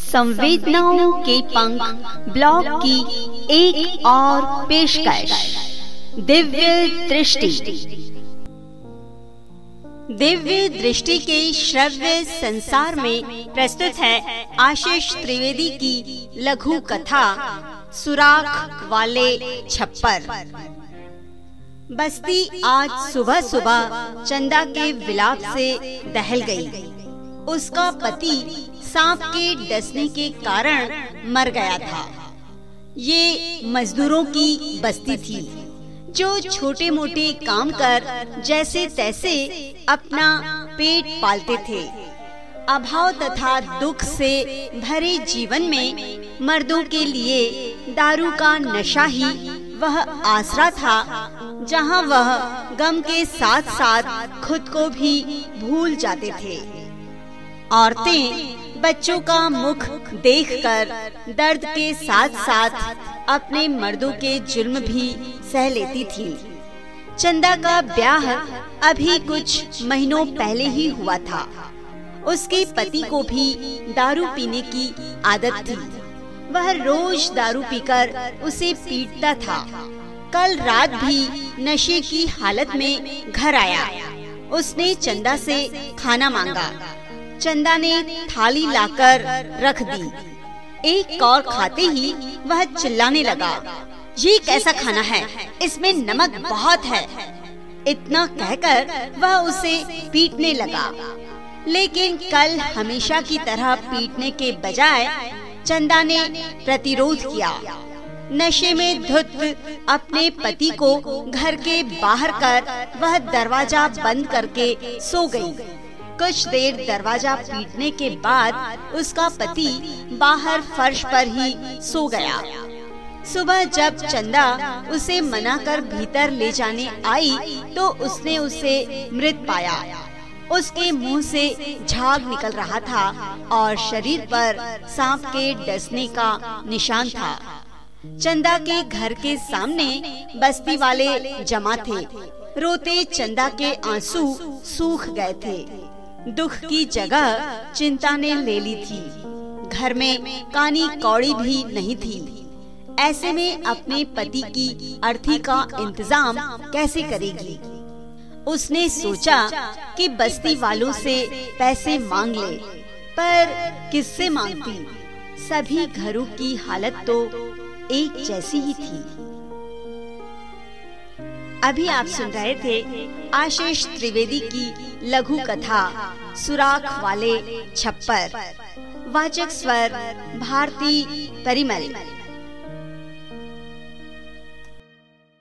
संवेदनाओं के पंख ब्लॉग की एक और पेशकश। दिव्य दृष्टि। दिव्य दृष्टि के श्रव्य संसार में प्रस्तुत है आशीष त्रिवेदी की लघु कथा, सुराख वाले छप्पर। बस्ती आज सुबह सुबह चंदा के विलाप से दहल गई। उसका पति सांप के डसने के कारण मर गया था। ये मजदूरों की बस्ती थी, जो छोटे मोटे काम कर जैसे तैसे अपना पेट पालते थे। अभाव तथा दुख से भरे जीवन में मर्दों के लिए दारू का नशा ही वह आसरा था, जहाँ वह गम के साथ साथ खुद को भी भूल जाते थे। औरतें बच्चों का मुख देखकर दर्द के साथ साथ अपने मर्दों के जुर्म भी सह लेती थी। चंदा का ब्याह अभी कुछ महीनों पहले ही हुआ था। उसके पति को भी दारू पीने की आदत थी। वह रोज दारू पीकर उसे पीटता था। कल रात भी नशे की हालत में घर आया। उसने चंदा से खाना मांगा। चंदा ने थाली लाकर रख दी। एक कौर खाते ही वह चिल्लाने लगा, ये कैसा खाना है? इसमें नमक बहुत है। इतना कहकर वह उसे पीटने लगा। लेकिन कल हमेशा की तरह पीटने के बजाय चंदा ने प्रतिरोध किया। नशे में धुत अपने पति को घर के बाहर कर वह दरवाज़ा बंद करके सो गई। कुछ देर दरवाज़ा पीटने के बाद उसका पति बाहर फर्श पर ही सो गया। सुबह जब चंदा उसे मना कर भीतर ले जाने आई तो उसने उसे मृत पाया। उसके मुँह से झाग निकल रहा था और शरीर पर सांप के डसने का निशान था। चंदा के घर के सामने बस्ती वाले जमा थे। रोते चंदा के आँसू सूख गए थे। दुख की जगह चिंता ने ले ली थी। घर में कानी कौड़ी भी नहीं थी। ऐसे में अपने पति की अर्थी का इंतज़ाम कैसे करेगी? उसने सोचा कि बस्ती वालों से पैसे मांग ले, पर किससे मांगती? सभी घरों की हालत तो एक जैसी ही थी। अभी आप सुन रहे थे आशीष त्रिवेदी की लघु कथा, सुराख वाले छप्पर। वाचक स्वर, भारती परिमल।